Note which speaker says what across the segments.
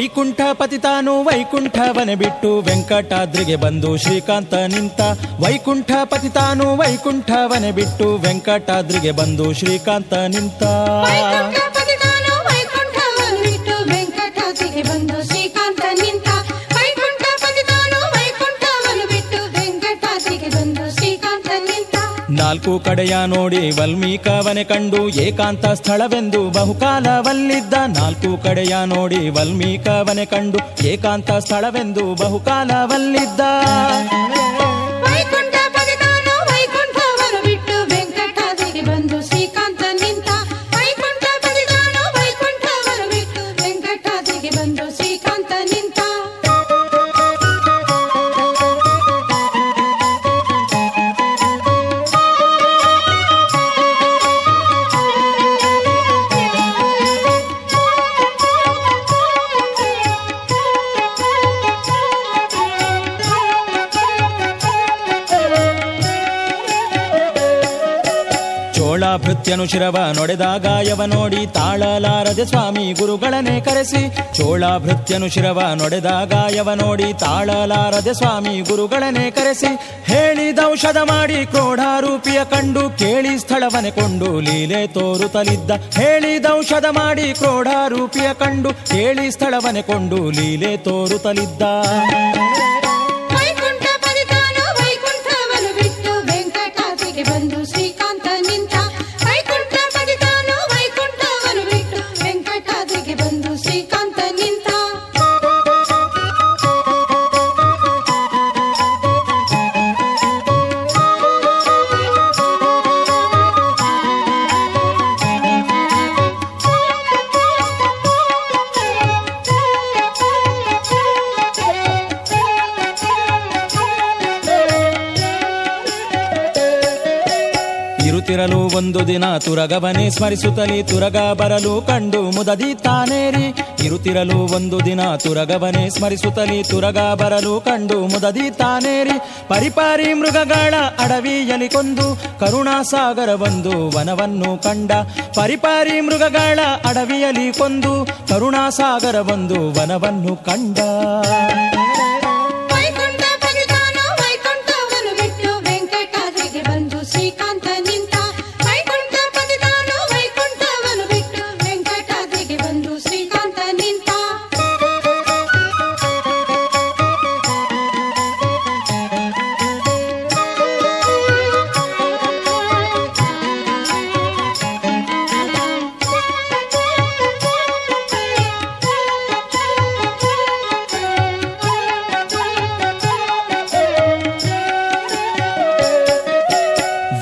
Speaker 1: ವೈಕುಂಠಪತಿ ಪತಿತಾನು ವೈಕುಂಠವನೆ ಬಿಟ್ಟು ವೆಂಕಟಾದ್ರಿಗೆ ಬಂದು ಶ್ರೀಕಾಂತ ನಿಂತ. ವೈಕುಂಠ ಪತಿತಾನು ವೈಕುಂಠವನೆ ಬಿಟ್ಟು ವೆಂಕಟಾದ್ರಿಗೆ ಬಂದು ಶ್ರೀಕಾಂತ ನಿಂತ. ನಾಲ್ಕು ಕಡೆಯ ನೋಡಿ ವಲ್ಮೀಕವನೆ ಕಂಡು ಏಕಾಂತ ಸ್ಥಳವೆಂದು ಬಹುಕಾಲವಲ್ಲಿದ್ದ ನಾಲ್ಕು ಕಡೆಯ ನೋಡಿ ವಲ್ಮೀಕವನೆ ಕಂಡು ಏಕಾಂತ ಸ್ಥಳವೆಂದು ಬಹುಕಾಲವಲ್ಲಿದ್ದ. ಚೋಳ ಭೃತ್ಯನು ಶಿರವ ನೊಡೆದಾಗ ಯವ ನೋಡಿ ತಾಳಲಾರದೆ ಸ್ವಾಮಿ ಗುರುಗಳನ್ನೇ ಕರೆಸಿ. ಚೋಳ ಭೃತ್ಯನು ಶಿರವ ನೊಡೆದಾಗ ಯವ ನೋಡಿ ತಾಳಲಾರದೆ ಸ್ವಾಮಿ ಗುರುಗಳನೆ ಕರೆಸಿ. ಹೇಳಿದೌಷಧ ಮಾಡಿ ಕ್ರೋಢಾರೂಪಿಯ ಕಂಡು ಕೇಳಿ ಸ್ಥಳವನೆ ಕೊಂಡು ಲೀಲೆ ತೋರುತ್ತಲಿದ್ದ. ಹೇಳಿದೌಷಧ ಮಾಡಿ ಕ್ರೋಢಾರೂಪಿಯ ಕಂಡು ಕೇಳಿ ಸ್ಥಳವನೆ ಕೊಂಡು ಲೀಲೆ ತೋರುತ್ತಲಿದ್ದ. ಒಂದು ದಿನ ತುರಗವನೇ ಸ್ಮರಿಸುತ್ತಲಿ ತುರಗ ಬರಲು ಕಂಡು ಮುದದಿ ತಾನೇರಿ ಇರುತ್ತಿರಲು ಒಂದು ದಿನ ತುರಗವನೇ ಸ್ಮರಿಸುತ್ತಲಿ ತುರಗ ಬರಲು ಕಂಡು ಮುದದಿ ತಾನೇರಿ ಪರಿಪಾರಿ ಮೃಗಗಳ ಅಡವಿಯಲ್ಲಿ ಕೊಂದು ಕರುಣಾಸಾಗರ ಬಂದು ವನವನ್ನು ಕಂಡ ಪರಿಪಾರಿ ಮೃಗಗಳ ಅಡವಿಯಲಿ ಕೊಂದು ಕರುಣಾಸಾಗರ ಬಂದು ವನವನ್ನು ಕಂಡ.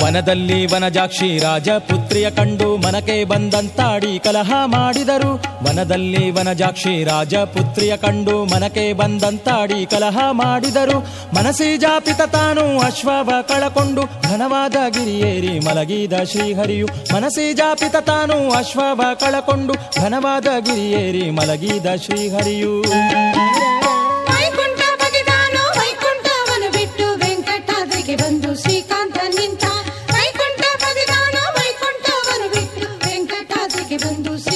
Speaker 1: ವನದಲ್ಲಿ ವನಜಾಕ್ಷಿ ರಾಜಪುತ್ರಿಯ ಕಂಡು ಮನಕೆ ಬಂದಂತಾಡಿ ಕಲಹ ಮಾಡಿದರು. ವನದಲ್ಲಿ ವನಜಾಕ್ಷಿ ರಾಜಪುತ್ರಿಯ ಕಂಡು ಮನಕೆ ಬಂದಂತಾಡಿ ಕಲಹ ಮಾಡಿದರು. ಮನಸಿ ಜಾಪಿತ ತಾನು ಅಶ್ವವ ಕಳಕೊಂಡು ಘನವಾದ ಗಿರಿಯೇರಿ ಮಲಗಿದ ಶ್ರೀಹರಿಯು. ಮನಸಿ ಜಾಪಿತ ತಾನು ಅಶ್ವವ ಕಳಕೊಂಡು ಘನವಾದ ಗಿರಿಯೇರಿ ಮಲಗಿದ ಶ್ರೀಹರಿಯು.
Speaker 2: ವೆಂಕಟಾದ್ರಿಗೆ ಬಂದು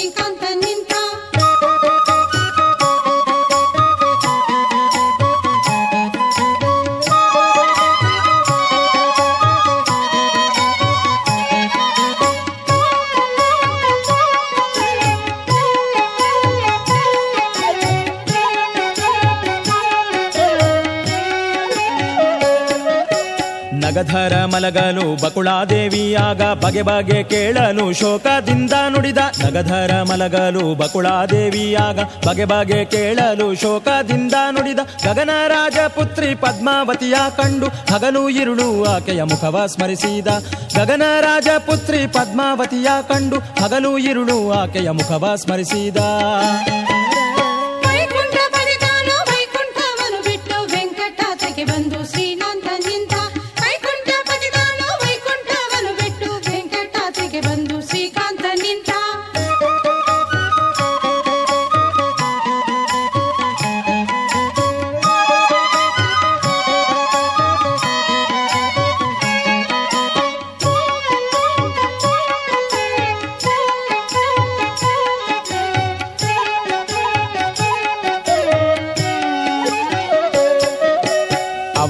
Speaker 1: ನಗಧರ ಬಕುಳಾದೇವಿಯಾಗ ಬಗೆ ಬಗೆ ಕೇಳಲು ಶೋಕದಿಂದ ನುಡಿದ ನಗಧರ ಮಲಗಲು ಬಕುಳಾದೇವಿಯಾಗ ಬಗೆ ಬಗೆ ಕೇಳಲು ಶೋಕದಿಂದ ನುಡಿದ ಗಗನ ರಾಜಪುತ್ರಿ ಪದ್ಮಾವತಿಯ ಕಂಡು ಹಗಲು ಇರುಳು ಆಕೆಯ ಮುಖವ ಸ್ಮರಿಸಿದ ಗಗನ ರಾಜಪುತ್ರಿ ಪದ್ಮಾವತಿಯ ಕಂಡು ಹಗಲು ಇರುಳು ಆಕೆಯ ಮುಖವ ಸ್ಮರಿಸಿದ.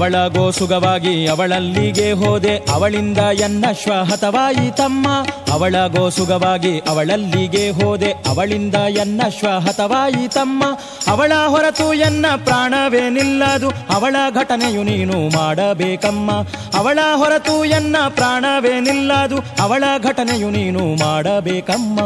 Speaker 1: ಅವಳ ಗೋಸುಗವಾಗಿ ಅವಳಲ್ಲಿಗೆ ಹೋದೆ. ಅವಳಿಂದ ಎನ್ನಶ್ವ ಹತವಾಯಿತಮ್ಮ ಅವಳ ಗೋಸುಗವಾಗಿ ಅವಳಲ್ಲಿಗೆ ಹೋದೆ. ಅವಳಿಂದ ಎನ್ನಶ್ವ ಹತವಾಯಿತಮ್ಮ ಅವಳ ಹೊರತು ಎನ್ನ ಪ್ರಾಣವೇ ನಿಲ್ಲದು ಅವಳ ಘಟನೆಯು ನೀನು ಮಾಡಬೇಕಮ್ಮ. ಅವಳ ಹೊರತು ಎನ್ನ ಪ್ರಾಣವೇ ನಿಲ್ಲದು ಅವಳ ಘಟನೆಯು ನೀನು ಮಾಡಬೇಕಮ್ಮ.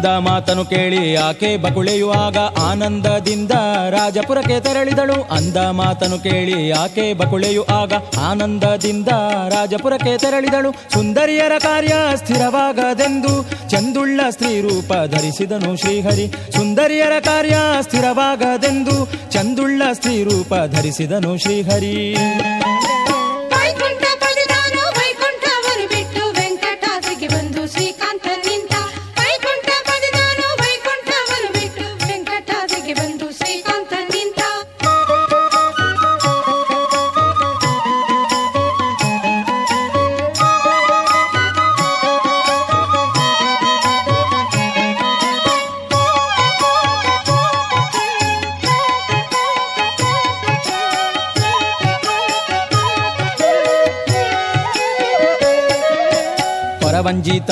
Speaker 1: ಅಂದ ಮಾತನು ಕೇಳಿ ಆಕೆ ಬಕುಳೆಯುವಾಗ ಆನಂದದಿಂದ ರಾಜಪುರಕ್ಕೆ ತೆರಳಿದಳು. ಅಂದ ಮಾತನು ಕೇಳಿ ಆಕೆ ಬಕುಳೆಯು ಆಗ ಆನಂದದಿಂದ ರಾಜಪುರಕ್ಕೆ ತೆರಳಿದಳು. ಸುಂದರಿಯರ ಕಾರ್ಯ ಸ್ಥಿರವಾಗದೆಂದು ಚಂದುಳ್ಳ ಸ್ತ್ರೀ ರೂಪ ಧರಿಸಿದನು ಶ್ರೀಹರಿ. ಸುಂದರಿಯರ ಕಾರ್ಯ ಸ್ಥಿರವಾಗದೆಂದು ಚಂದುಳ್ಳ ಸ್ತ್ರೀ ರೂಪ ಧರಿಸಿದನು ಶ್ರೀಹರಿ.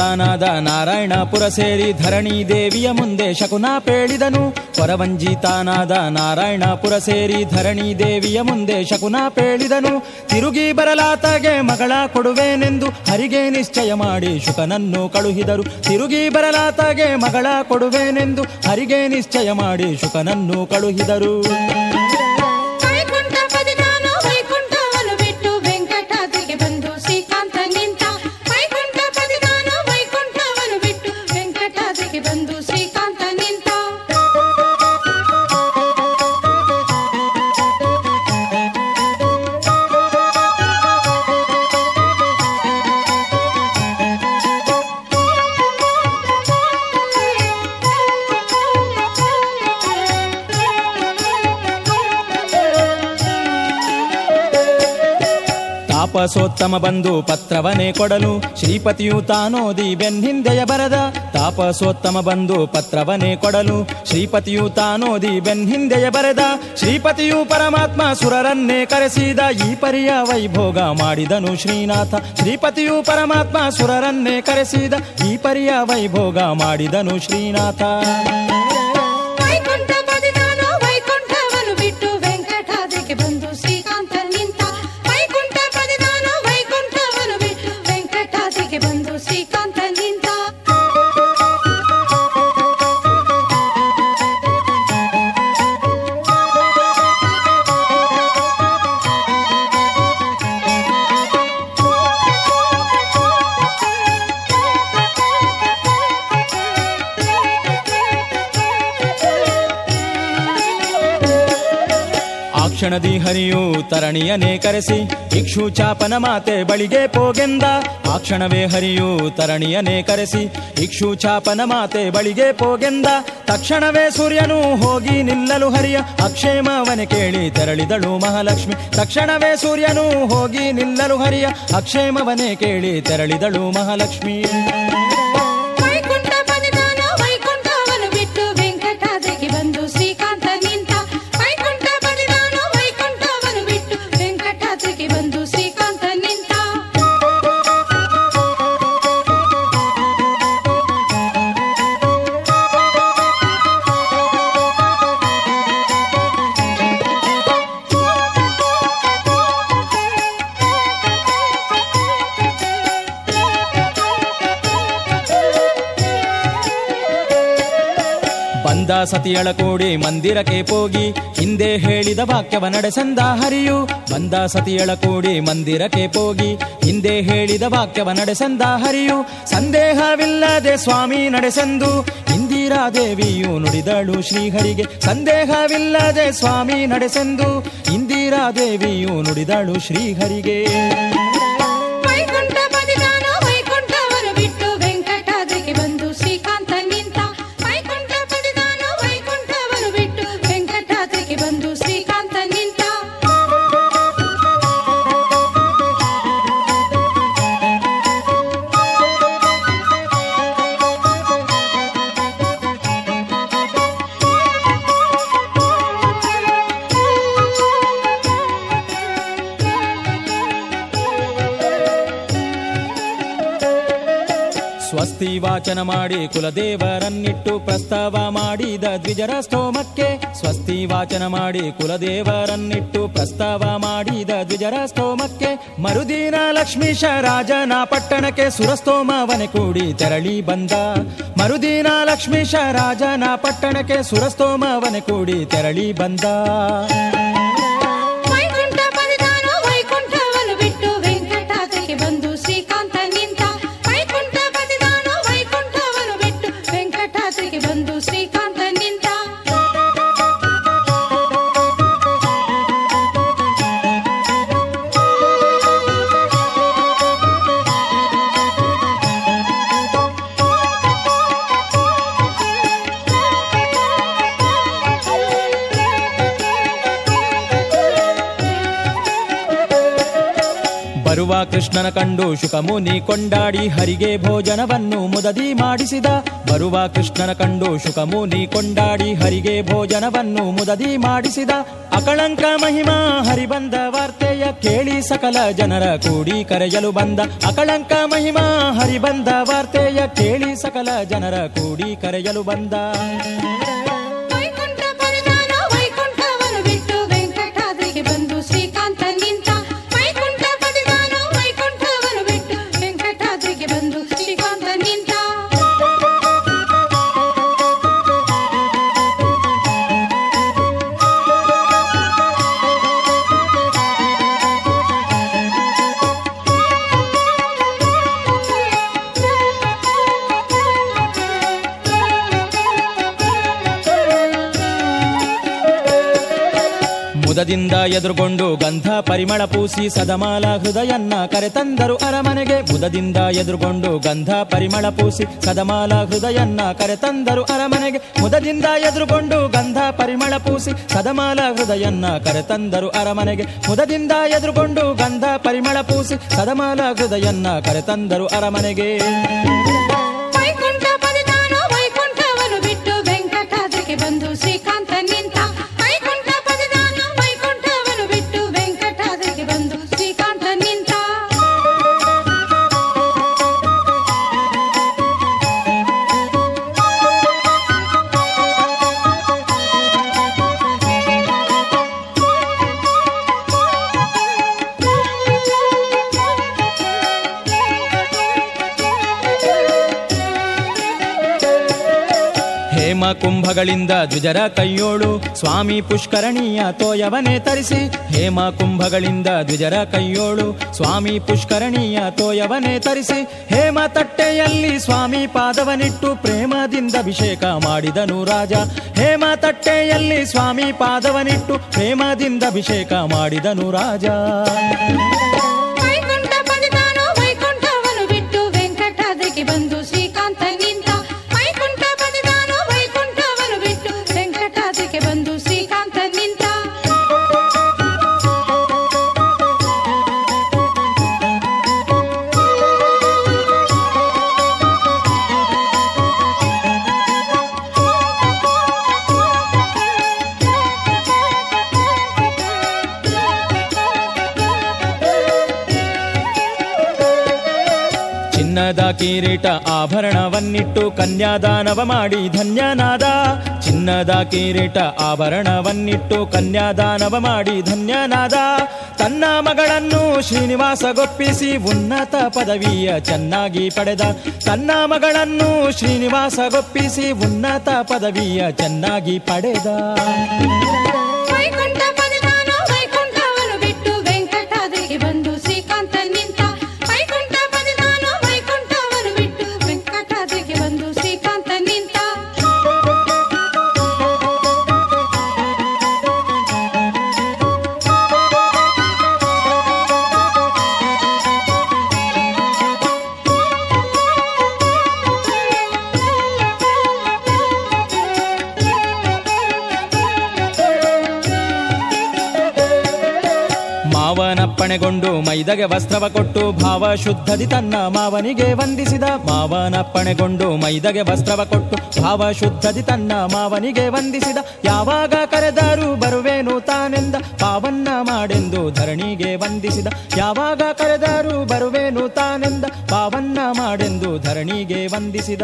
Speaker 1: ಪರವಂಜಿತಾನಾದ ನಾರಾಯಣಪುರ ಸೇರಿ ಧರಣಿ ದೇವಿಯ ಮುಂದೆ ಶಕುನ ಪೇಳಿದನು. ಪರವಂಜಿತಾನಾದ ನಾರಾಯಣಪುರ ಸೇರಿ ಧರಣಿ ದೇವಿಯ ಮುಂದೆ ಶಕುನ ಪೇಳಿದನು. ತಿರುಗಿ ಬರಲಾತಗೆ ಮಗಳ ಕೊಡುವೆನೆಂದು ಹರಿಗೆ ನಿಶ್ಚಯ ಮಾಡಿ ಶುಕನನ್ನು ಕಳುಹಿದರು. ತಿರುಗಿ ಬರಲಾತಗೆ ಮಗಳ ಕೊಡುವೆನೆಂದು ಹರಿಗೆ ನಿಶ್ಚಯ ಮಾಡಿ ಶುಕನನ್ನು ಕಳುಹಿದರು. ತಾಪಸೋತ್ತಮ ಬಂದು ಪತ್ರವನೇ ಕೊಡಲು ಶ್ರೀಪತಿಯು ತಾನೋದಿ ಬೆನ್ನಿಂದೆಯ ಬರದ ತಾಪಸೋತ್ತಮ ಬಂದು ಪತ್ರವನೇ ಕೊಡಲು ಶ್ರೀಪತಿಯು ತಾನೋದಿ ಬೆನ್ನಿಂದೆಯ ಬರೆದ ಶ್ರೀಪತಿಯು ಪರಮಾತ್ಮ ಸುರರನ್ನೇ ಕರೆಸಿದ ಈ ಪರಿಯ ವೈಭೋಗ ಮಾಡಿದನು ಶ್ರೀನಾಥ. ಶ್ರೀಪತಿಯು ಪರಮಾತ್ಮ ಸುರರನ್ನೇ ಕರೆಸಿದ ಈ ಪರಿಯ ವೈಭೋಗ ಮಾಡಿದನು ಶ್ರೀನಾಥ. ಕ್ಷಣದಿ ಹರಿಯು ತರಣಿಯನೇ ಕರೆಸಿ, ಇಕ್ಷು ಚಾಪನ ಮಾತೆ ಬಳಿಗೆ ಪೋಗೆಂದ. ಆ ಕ್ಷಣವೇ ಹರಿಯು ತರಣಿಯನೇ ಕರೆಸಿ, ಇಕ್ಷು ಚಾಪನ ಮಾತೆ ಬಳಿಗೆ ಪೋಗೆಂದ. ತಕ್ಷಣವೇ ಸೂರ್ಯನು ಹೋಗಿ ನಿಲ್ಲಲು ಹರಿಯ ಅಕ್ಷೇಮವನೆ ಕೇಳಿ ತೆರಳಿದಳು ಮಹಾಲಕ್ಷ್ಮಿ. ತಕ್ಷಣವೇ ಸೂರ್ಯನು ಹೋಗಿ ನಿಲ್ಲಲು ಹರಿಯ ಅಕ್ಷೇಮವನೆ ಕೇಳಿ ತೆರಳಿದಳು ಮಹಾಲಕ್ಷ್ಮಿ. ಸತಿಯಳ ಕೋಡಿ ಮಂದಿರಕ್ಕೆ ಹೋಗಿ ಹಿಂದೆ ಹೇಳಿದ ವಾಕ್ಯವ ನಡೆಸಂದ ಹರಿಯು. ಬಂದ ಸತಿಯಳ ಕೂಡಿ ಮಂದಿರಕ್ಕೆ ಹೋಗಿ ಹಿಂದೆ ಹೇಳಿದ ವಾಕ್ಯವ ನಡೆಸಂದ ಹರಿಯು. ಸಂದೇಹವಿಲ್ಲದೆ ಸ್ವಾಮಿ ನಡೆಸೆಂದು ದೇವಿಯು ನುಡಿದಳು ಶ್ರೀಹರಿಗೆ. ಸಂದೇಹವಿಲ್ಲದೆ ಸ್ವಾಮಿ ನಡೆಸೆಂದು ಇಂದಿರಾದೇವಿಯು ನುಡಿದಳು ಶ್ರೀಹರಿಗೆ. ವಾಚನ ಮಾಡಿ ಕುಲದೇವರನ್ನಿಟ್ಟು ಪ್ರಸ್ತಾವ ಮಾಡಿದ ದ್ವಿಜರ ಸ್ತೋಮಕ್ಕೆ ಸ್ವಸ್ತಿ ವಾಚನ ಮಾಡಿ ಕುಲದೇವರನ್ನಿಟ್ಟು ಪ್ರಸ್ತಾವ ಮಾಡಿದ ದ್ವಿಜರ ಸ್ತೋಮಕ್ಕೆ ಮರುದಿನ ಲಕ್ಷ್ಮೀಶ ರಾಜನ ಪಟ್ಟಣಕ್ಕೆ ಸುರಸ್ತೋಮವನೆ ಕೂಡಿ ತೆರಳಿ ಬಂದ. ಮರುದಿನ ಲಕ್ಷ್ಮೀಶ ರಾಜನ ಪಟ್ಟಣಕ್ಕೆ ಸುರಸ್ತೋಮವನೆ ಕೂಡಿ ತೆರಳಿ ಬಂದ. ಕೃಷ್ಣನ ಕಂಡು ಶುಕಮುನಿ ಕೊಂಡಾಡಿ ಹರಿಗೆ ಭೋಜನವನ್ನು ಮುದದಿ ಮಾಡಿಸಿದ. ಬರುವ ಕೃಷ್ಣನ ಕಂಡು ಶುಕಮುನಿ ಕೊಂಡಾಡಿ ಹರಿಗೆ ಭೋಜನವನ್ನು ಮುದದಿ ಮಾಡಿಸಿದ. ಅಕಳಂಕ ಮಹಿಮಾ ಹರಿಬಂದ ವಾರ್ತೆಯ ಕೇಳಿ ಸಕಲ ಜನರ ಕೂಡಿ ಕರೆಯಲು ಬಂದ. ಅಕಳಂಕ ಮಹಿಮಾ ಹರಿಬಂದ ವಾರ್ತೆಯ ಕೇಳಿ ಸಕಲ ಜನರ ಕೂಡಿ ಕರೆಯಲು ಬಂದ. ಮುದದಿಂದ ಎದುರುಗೊಂಡು ಗಂಧ ಪರಿಮಳ ಪೂಸಿ ಸದಮಾಲ ಹೃದಯನ್ನ ಕರೆತಂದರು ಅರಮನೆಗೆ. ಬುಧದಿಂದ ಎದುರುಗೊಂಡು ಗಂಧ ಪರಿಮಳ ಪೂಸಿ ಸದಮಾಲ ಹೃದಯನ್ನ ಕರೆತಂದರು ಅರಮನೆಗೆ. ಮುದದಿಂದ ಎದುರುಗೊಂಡು ಗಂಧ ಪರಿಮಳ ಪೂಸಿ ಸದಮಾಲ ಹೃದಯನ್ನ ಕರೆತಂದರು ಅರಮನೆಗೆ. ಮುದದಿಂದ ಎದುರುಗೊಂಡು ಗಂಧ ಪರಿಮಳ ಪೂಸಿ ಸದಮಾಲ ಹೃದಯನ್ನ ಕರೆತಂದರು ಅರಮನೆಗೆ. ಹೇಮ ಕುಂಭಗಳಿಂದ ದ್ವಿಜರ ಕೈಯೋಳು, ಸ್ವಾಮಿ ಪುಷ್ಕರಣಿಯ ತೋಯವನೇ ತರಿಸಿ. ಹೇಮ ಕುಂಭಗಳಿಂದ ದ್ವಿಜರ ಕೈಯೋಳು, ಸ್ವಾಮಿ ಪುಷ್ಕರಣಿಯ ತೋಯವನೇ ತರಿಸಿ. ಹೇಮ ತಟ್ಟೆಯಲ್ಲಿ ಸ್ವಾಮಿ ಪಾದವನಿಟ್ಟು ಪ್ರೇಮದಿಂದ ಅಭಿಷೇಕ ಮಾಡಿದನು ರಾಜ. ಹೇಮ ತಟ್ಟೆಯಲ್ಲಿ ಸ್ವಾಮಿ ಪಾದವನಿಟ್ಟು ಪ್ರೇಮದಿಂದ ಅಭಿಷೇಕ ಮಾಡಿದನು ರಾಜ. ಕಿರೀಟ ಆಭರಣವನ್ನಿಟ್ಟು ಕನ್ಯಾದಾನವ ಮಾಡಿ ಧನ್ಯನಾದ. ಚಿನ್ನದ ಕಿರೀಟ ಆಭರಣವನ್ನಿಟ್ಟು ಕನ್ಯಾದಾನವ ಮಾಡಿ ಧನ್ಯನಾದ. ತನ್ನ ಮಗಳನ್ನು ಶ್ರೀನಿವಾಸಗೊಪ್ಪಿಸಿ ಉನ್ನತ ಪದವಿಯ ಚೆನ್ನಾಗಿ ಪಡೆದ. ತನ್ನ ಮಗಳನ್ನು ಶ್ರೀನಿವಾಸಗೊಪ್ಪಿಸಿ ಉನ್ನತ ಪದವಿಯ ಚೆನ್ನಾಗಿ ಪಡೆದ. ಮಾವನಪ್ಪಣೆಗೊಂಡು ಮೈದಗೆ ವಸ್ತ್ರವ ಕೊಟ್ಟು ಭಾವ ಶುದ್ಧದಿ ತನ್ನ ಮಾವನಿಗೆ ವಂದಿಸಿದ. ಮಾವನಪ್ಪಣೆಗೊಂಡು ಮೈದಗೆ ವಸ್ತ್ರವ ಕೊಟ್ಟು ಭಾವ ಶುದ್ಧದಿ ತನ್ನ ಮಾವನಿಗೆ ವಂದಿಸಿದ. ಯಾವಾಗ ಕರೆದಾರು ಬರುವೇನು ತಾನೆಂದ. ಪಾವನ್ನ ಮಾಡೆಂದು ಧರಣಿಗೆ ವಂದಿಸಿದ. ಯಾವಾಗ ಕರೆದಾರು ಬರುವೇನು ತಾನೆಂದ. ಪಾವನ್ನ ಮಾಡೆಂದು ಧರಣಿಗೆ ವಂದಿಸಿದ.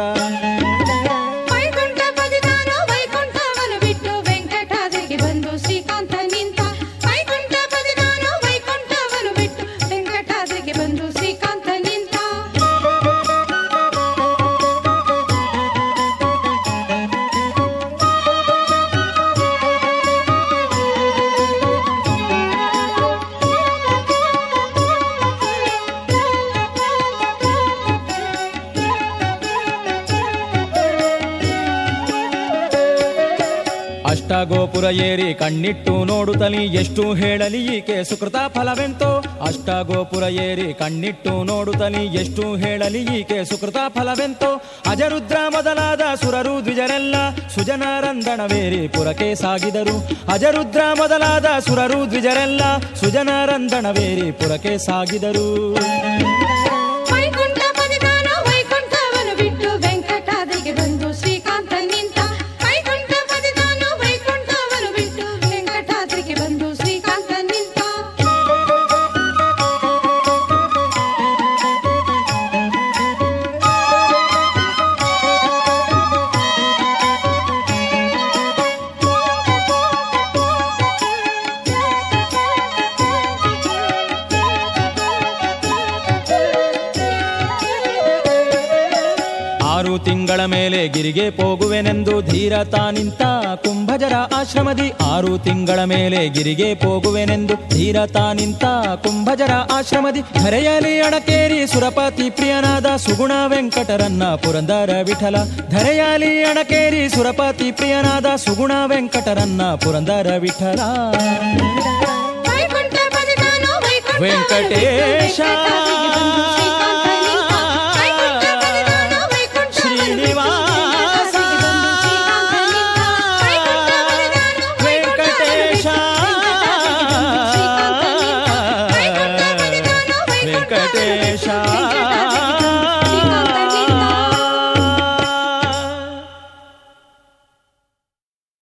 Speaker 1: ಕಣ್ಣಿಟ್ಟು ನೋಡುತ್ತಲಿ ಎಷ್ಟು ಹೇಳಲಿ ಈಕೆ ಸುಕೃತ ಫಲವೆಂತೋ? ಅಷ್ಟಗೋಪುರ ಏರಿ ಕಣ್ಣಿಟ್ಟು ನೋಡುತ್ತಲಿ ಎಷ್ಟು ಹೇಳಲಿ ಈಕೆ ಸುಕೃತ ಫಲವೆಂತೋ? ಅಜರುದ್ರ ಮೊದಲಾದ ಸುರರು ದ್ವಿಜರೆಲ್ಲ ಸುಜನರಂದಣವೇರಿ ಪುರಕ್ಕೆ ಸಾಗಿದರು. ಅಜರುದ್ರ ಮೊದಲಾದ ಸುರರು ದ್ವಿಜರೆಲ್ಲ ಸುಜನರಂದಣವೇರಿ ಪುರಕ್ಕೆ ಸಾಗಿದರು. ಗಿರಿಗೆ ಪೋಗುವೆನೆಂದು ಧೀರ ತಾನಿಂತ ಕುಂಭಜರ ಆಶ್ರಮದಿ ಆರು ತಿಂಗಳ ಮೇಲೆ ಗಿರಿಗೆ ಪೋಗುವೆನೆಂದು ಧೀರ ತಾನಿಂತ ಕುಂಭಜರ ಆಶ್ರಮದಿ ಧರೆಯಲಿ ಅಣಕೇರಿ ಸುರಪತಿ ಪ್ರಿಯನಾದ ಸುಗುಣ ವೆಂಕಟರನ್ನ ಪುರಂದರ ವಿಠಲ. ಧರೆಯಲಿ ಅಣಕೇರಿ ಸುರಪತಿ ಪ್ರಿಯನಾದ ಸುಗುಣ ವೆಂಕಟರನ್ನ ಪುರಂದರ ವಿಠಲ. ವೆಂಕಟೇಶ.